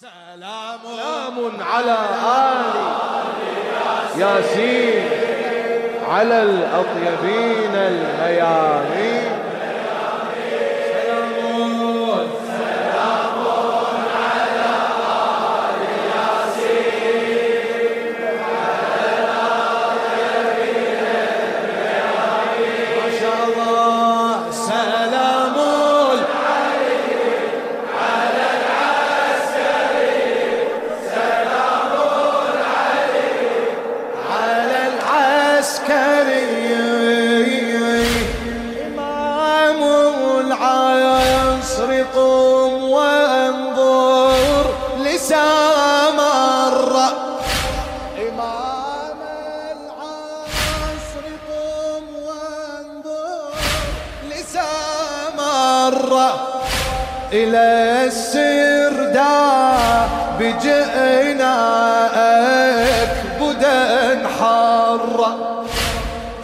سلام سلام على آل ياسين على الأطيبين الميامين. إلى السرداب بجئناك بدا حرة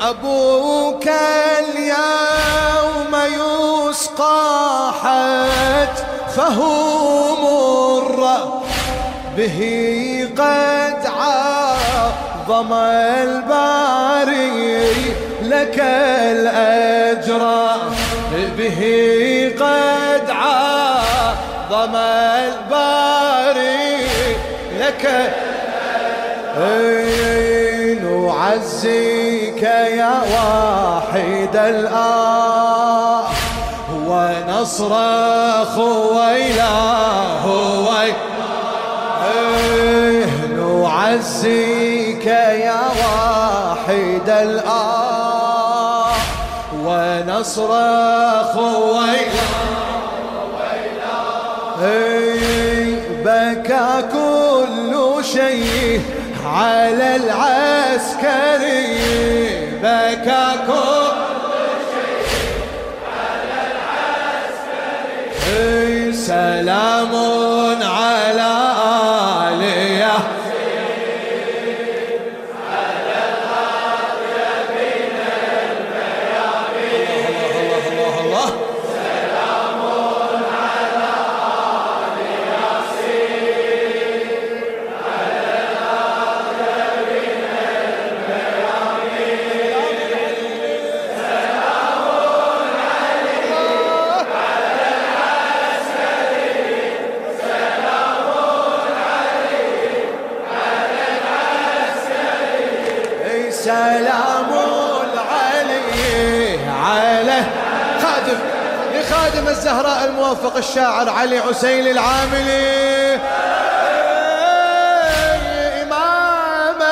أبوك اليوم يسقى حت فهو مرة به قد عظم الباري لك الأجر. به قد عظم الباري لك نعزيك يا واحد الآه ونصر خويلا هو نعزيك يا واحد الآه ونصر خويلا إيه بكى كل شيء على العسكري. بكى كل إيه سلام سلام علي على خادم، لخادم الزهراء الموفق الشاعر علي عسيل العاملي إمام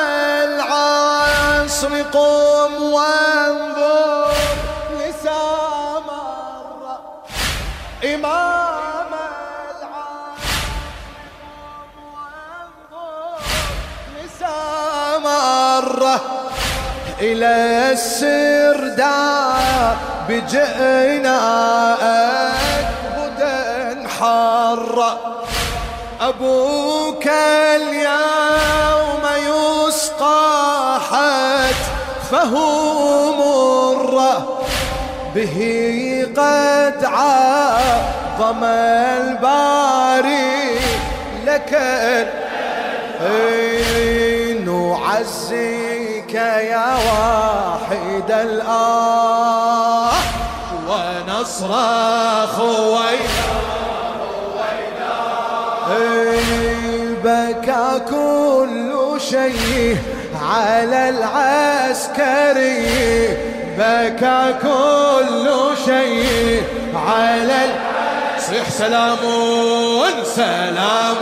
العصر قم وانظر لسامر إمام العصر وانظر لسامر إلى السرداب بجئناك بدا حر أبوك اليوم يسقى حت فهو مرة به قد عظم الباري لك إيه نعزيك يا واحد الآه ونصر خوينا إيه بكى كل شيء على العسكري بكى كل شيء على ال... صيح سلام سلام.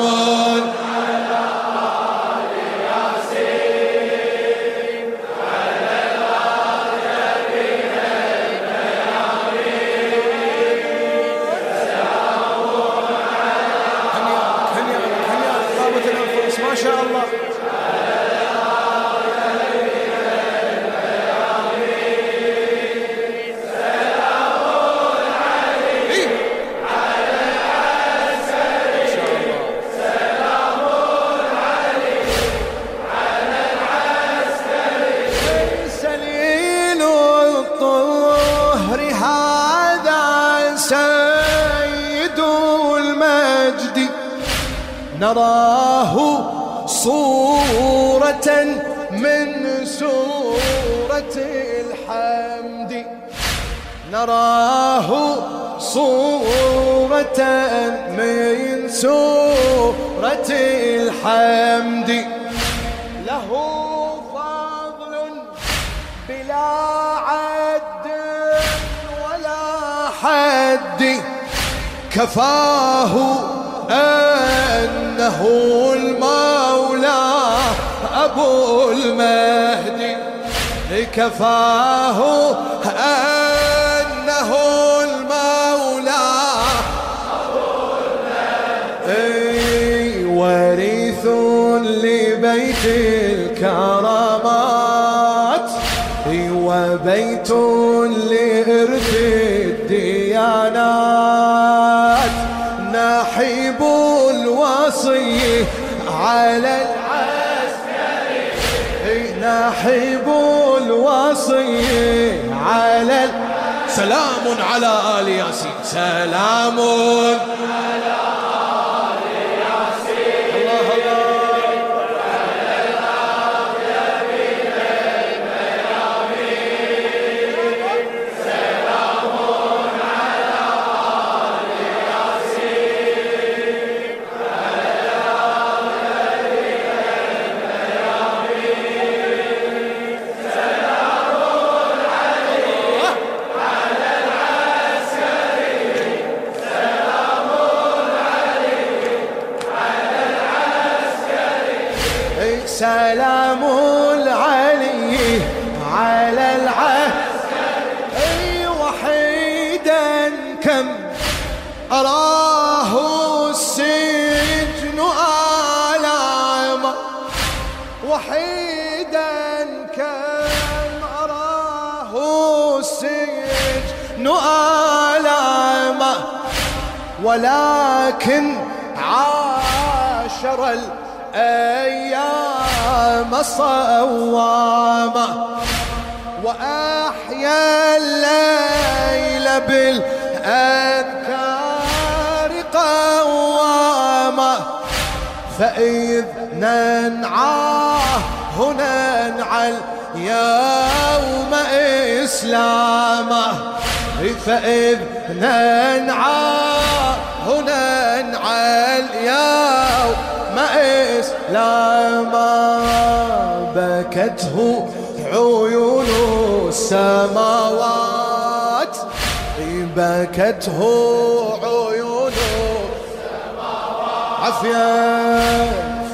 هذا نراه صورة من سورة الحمد. نراه صورة من سورة الحمد. له فضل بلا عد ولا حد. كفاه أن له المولى أبو المهدي كفاه أنه المولى. أبو المهدي وريث لبيت الكعبة. يحب الوصي على سلام على آل ياسين. سلام. على سلام العلي على العسكري وحيدا كم أراه السجن آلاما وحيدا كم أراه السجن آلاما ولكن عاشر الأيام صوامة وأحيا الليل بالأذكار قوامة فإذ ننعاه ننعى اليوم إسلامه فإذ ننعاه ننعى اليوم إسلاما بكته عيون السماوات. بكته عيون السماوات. عفيا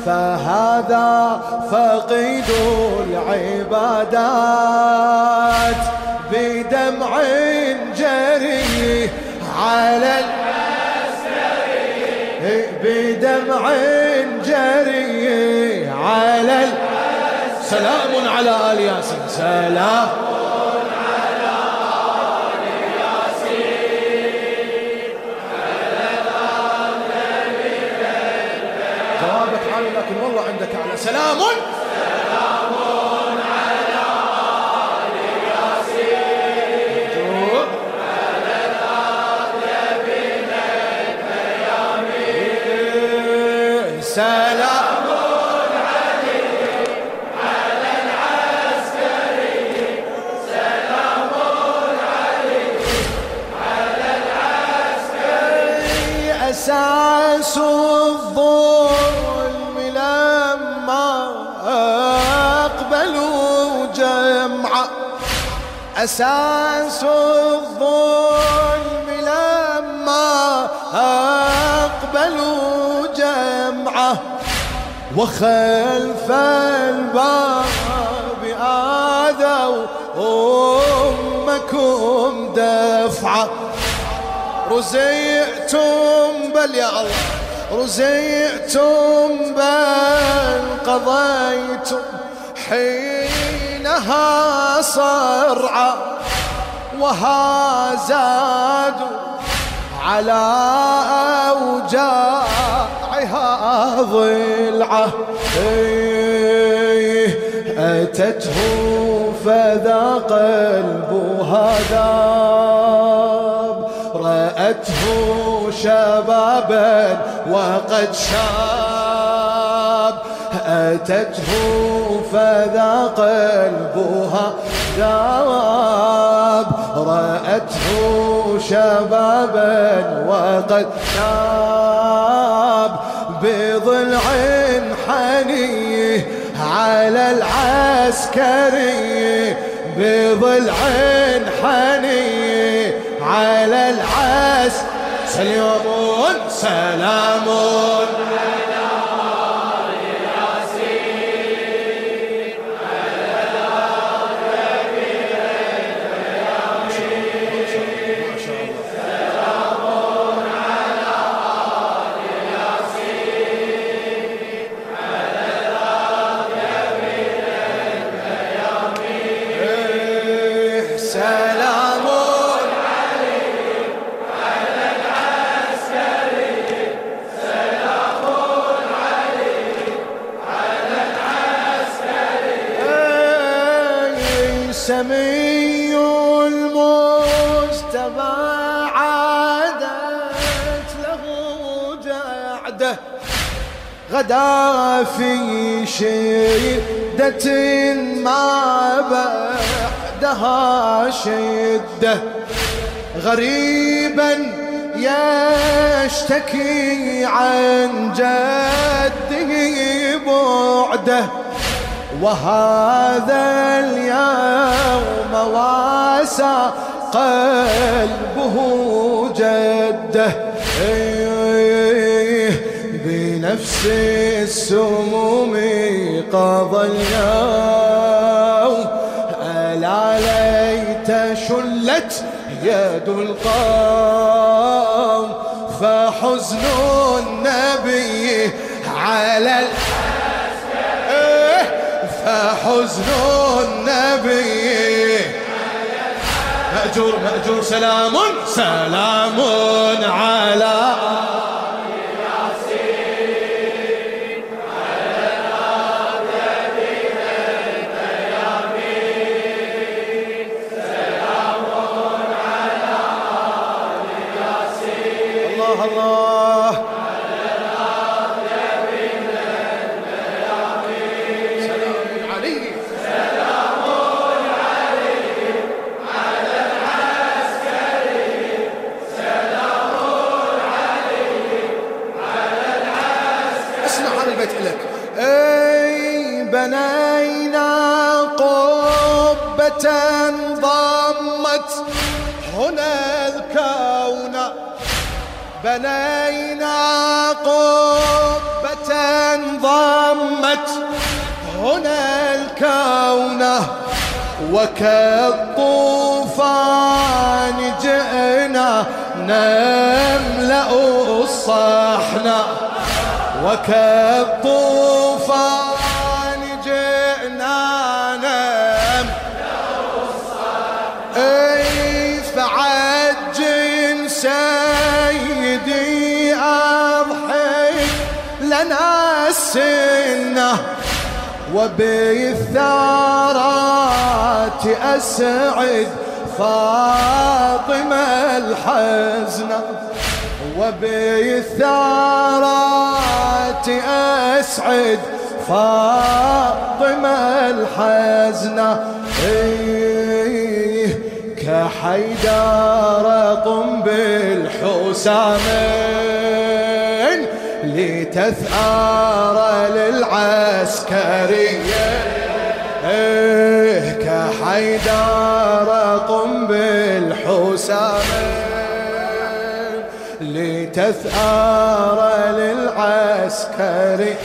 فهذا فقيد العبادات. بدمع جري على بدمع جري على سلام على آل ياسين. سلام. جوابك عالي لكن والله عندك أعلى. سلام. سلام. أساس الظلم لما أقبلوا جمعه وخلف الباب آذوا أمكم دفعه رزيتم بل يا الله، رزيتم بل قضيتم حين حينها صرعا وها زادوا على أوجاعها ضلعه إيه أتته فذا قلبها ذاب رأته شبابا وقد شاب. أتته فذا قلبها ذاب رأته شبابا وقد شاب بضلع حنيه على العسكري. بضلع حنيه على العس سلام سلام. سمي المجتبى عادت له جعده. غدا في شدة ما بعدها شدة. غريبا يشتكي عن جده بعده. وهذا اليوم واسى قلبه جده. بنفس السموم قضى اليوم. ألا ليت شلت يد القوم. فحزن النبي على فحزن النبي. مأجور مأجور. سلام سلام على الله الله. بنينا قبة ضمت هنا الكون بنينا قبة ضمت هنا الكون وكالطوفان جئنا نملأ الصحن وكالطوفان وبالثارات أسعد فاطمة الحزنة وبالثارات أسعد فاطمة الحزنة إيه كحيدر قم بالحسامين لتثأر للعسكرية. إيه، كحيدر قم بالحسامين لتثأر للعسكري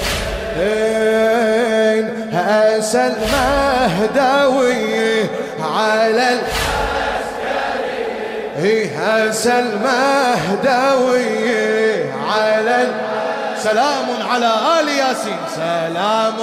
أسى المهدوي على ال... هسى المهدوي على ال... سلام على آل ياسين سلام.